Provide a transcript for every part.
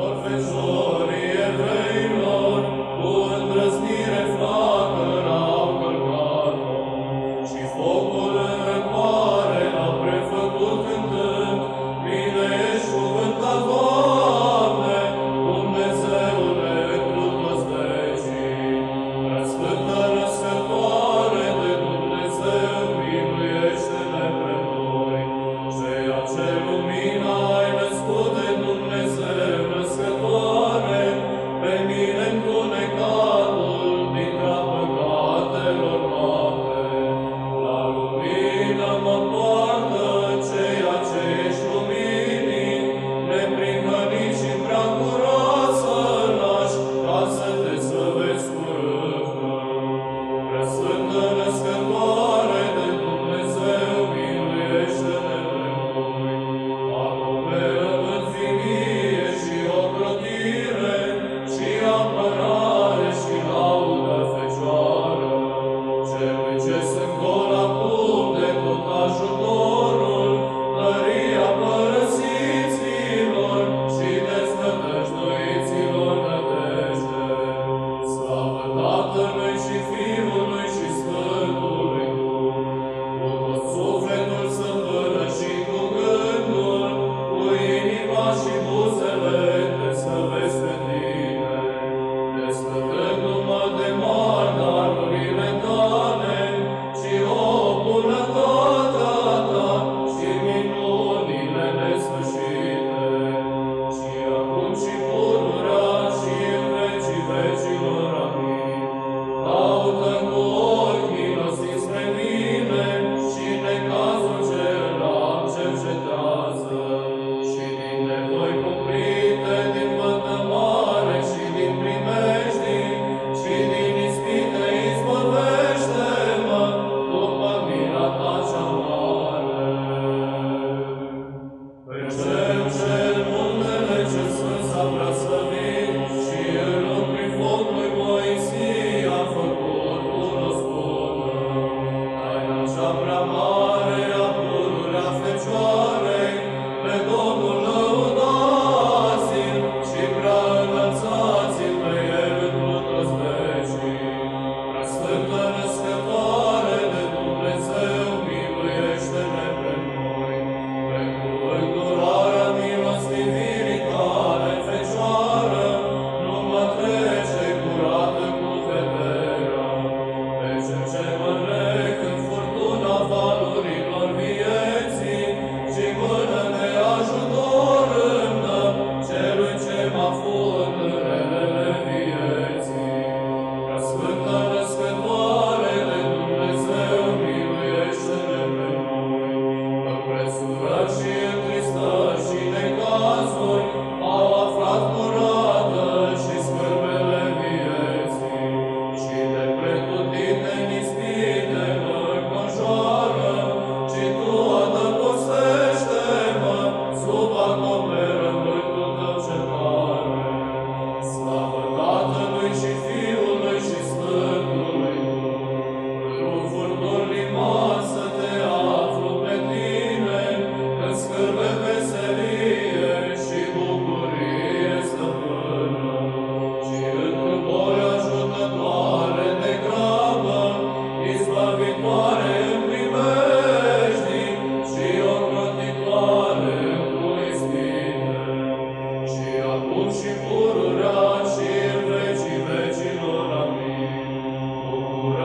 Professor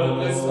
Lucas